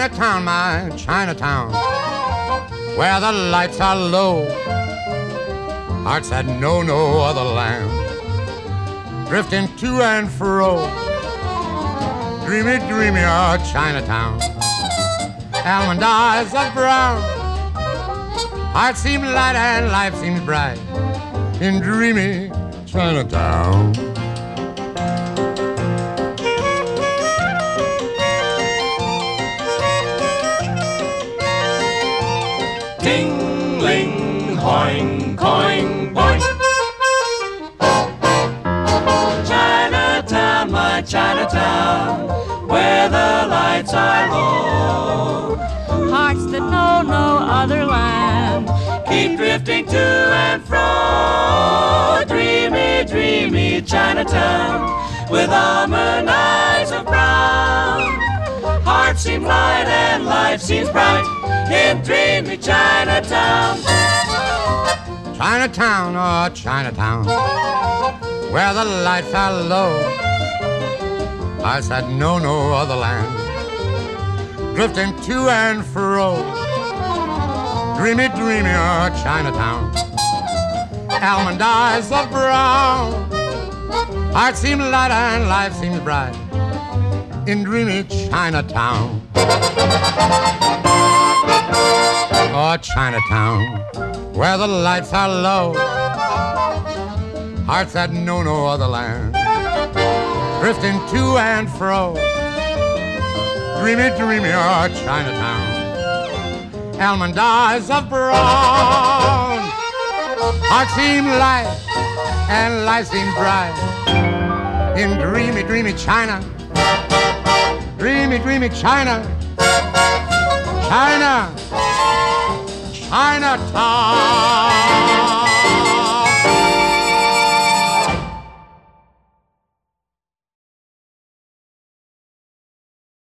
Chinatown, my Chinatown, where the lights are low. Hearts that know no other land, drifting to and fro. Dreamy, dreamy, oh Chinatown, almond eyes of brown. Hearts seem light and life seems bright in dreamy Chinatown. Ting ling, hoing, coing, boing. Chinatown, my Chinatown, where the lights are low. Hearts that know no other land. Keep drifting to and fro. Dreamy, dreamy Chinatown, with almond eyes of brown. Hearts seem light and life seems bright in dreamy Chinatown. Chinatown, oh Chinatown, where the lights are low. I said no, no other land, drifting to and fro. Dreamy, dreamy, oh Chinatown, almond eyes of brown. Heart seems light and life seems bright in dreamy Chinatown. Chinatown, where the lights are low. Hearts that know no other land, drifting to and fro. Dreamy, dreamy, oh, Chinatown, almond eyes of brown. Hearts seem light and life seems bright in dreamy, dreamy China. Dreamy, dreamy China. China. Chinatown.